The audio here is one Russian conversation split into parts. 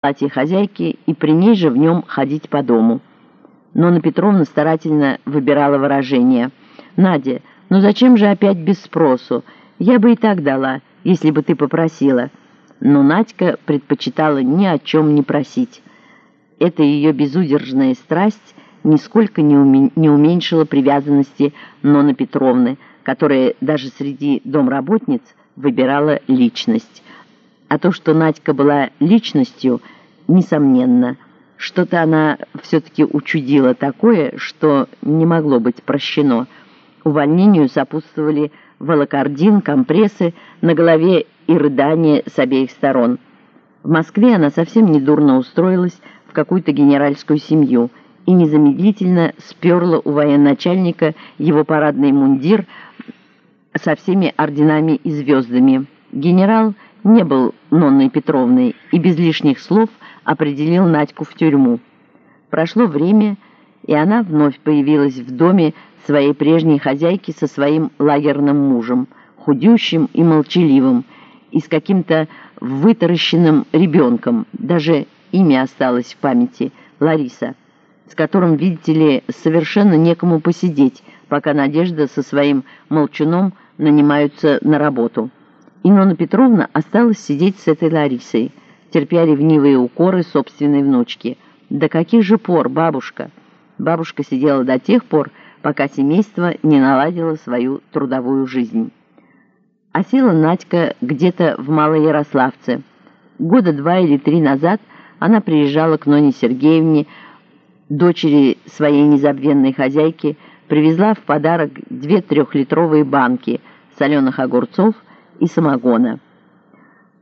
платье хозяйки и при ней же в нем ходить по дому. Нона Петровна старательно выбирала выражение. «Надя, ну зачем же опять без спросу? Я бы и так дала, если бы ты попросила». Но Надька предпочитала ни о чем не просить. Эта ее безудержная страсть нисколько не, уме не уменьшила привязанности Ноны Петровны, которая даже среди домработниц выбирала личность. А то, что Надька была личностью, несомненно. Что-то она все-таки учудила такое, что не могло быть прощено. Увольнению сопутствовали волокордин, компрессы, на голове и рыдания с обеих сторон. В Москве она совсем недурно устроилась в какую-то генеральскую семью и незамедлительно сперла у военачальника его парадный мундир со всеми орденами и звездами. Генерал не был Нонной Петровной и без лишних слов определил Надьку в тюрьму. Прошло время, и она вновь появилась в доме своей прежней хозяйки со своим лагерным мужем, худющим и молчаливым, и с каким-то вытаращенным ребенком, даже имя осталось в памяти, Лариса, с которым, видите ли, совершенно некому посидеть, пока Надежда со своим молчуном нанимаются на работу. И Нона Петровна осталась сидеть с этой Ларисой, терпя ревнивые укоры собственной внучки. «До каких же пор, бабушка?» Бабушка сидела до тех пор, пока семейство не наладило свою трудовую жизнь. А села Надька где-то в Малоярославце. Года два или три назад она приезжала к Ноне Сергеевне, дочери своей незабвенной хозяйки, привезла в подарок две трехлитровые банки соленых огурцов и самогона.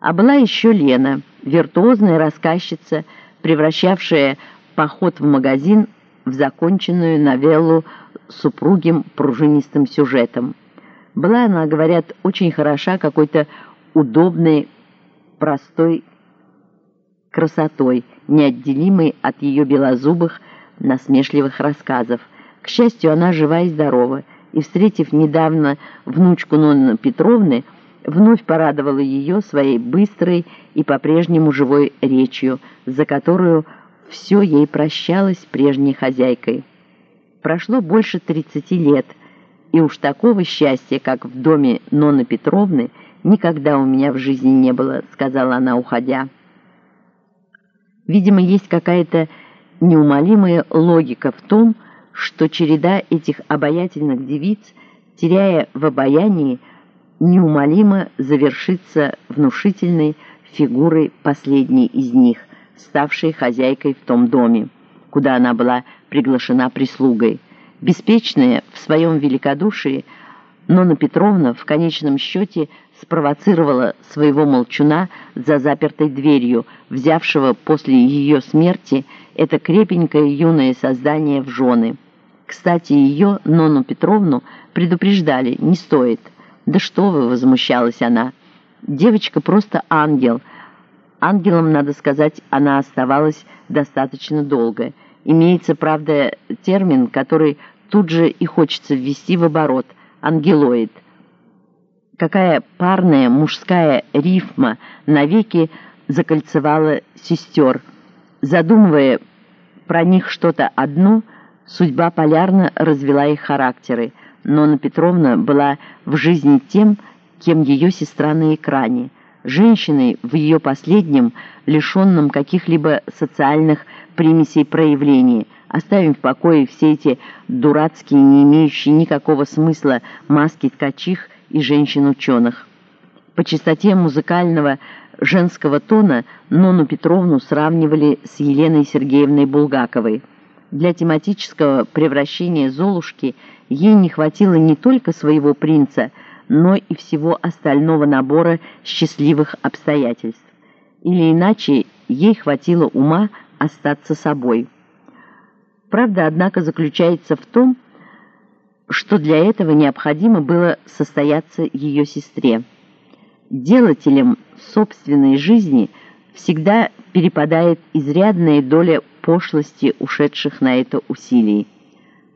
А была еще Лена, виртуозная рассказчица, превращавшая поход в магазин в законченную новеллу супругим пружинистым сюжетом. Была она, говорят, очень хороша какой-то удобной, простой красотой, неотделимой от ее белозубых, насмешливых рассказов. К счастью, она жива и здорова, и, встретив недавно внучку Нонны Петровны, вновь порадовала ее своей быстрой и по-прежнему живой речью, за которую все ей прощалось прежней хозяйкой. Прошло больше 30 лет, и уж такого счастья, как в доме Нонны Петровны, никогда у меня в жизни не было, сказала она, уходя. Видимо, есть какая-то неумолимая логика в том, что череда этих обаятельных девиц, теряя в обаянии, неумолимо завершится внушительной фигурой последней из них, ставшей хозяйкой в том доме, куда она была приглашена прислугой. Беспечная в своем великодушии, Нона Петровна в конечном счете спровоцировала своего молчуна за запертой дверью, взявшего после ее смерти это крепенькое юное создание в жены. Кстати, ее, Нону Петровну, предупреждали, не стоит. «Да что вы!» — возмущалась она. «Девочка просто ангел». Ангелом, надо сказать, она оставалась достаточно долго. Имеется, правда, термин, который тут же и хочется ввести в оборот – ангелоид. Какая парная мужская рифма навеки закольцевала сестер. Задумывая про них что-то одно – Судьба полярно развела их характеры, но Анна Петровна была в жизни тем, кем ее сестра на экране, женщиной в ее последнем, лишенном каких-либо социальных примесей проявлений, оставим в покое все эти дурацкие, не имеющие никакого смысла маски ткачих и женщин-ученых. По чистоте музыкального женского тона Нону Петровну сравнивали с Еленой Сергеевной Булгаковой – для тематического превращения Золушки ей не хватило не только своего принца, но и всего остального набора счастливых обстоятельств. Или иначе, ей хватило ума остаться собой. Правда, однако, заключается в том, что для этого необходимо было состояться ее сестре. Делателем собственной жизни всегда перепадает изрядная доля пошлости ушедших на это усилий.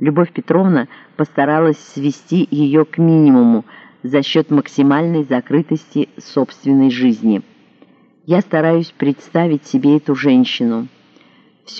Любовь Петровна постаралась свести ее к минимуму за счет максимальной закрытости собственной жизни. Я стараюсь представить себе эту женщину.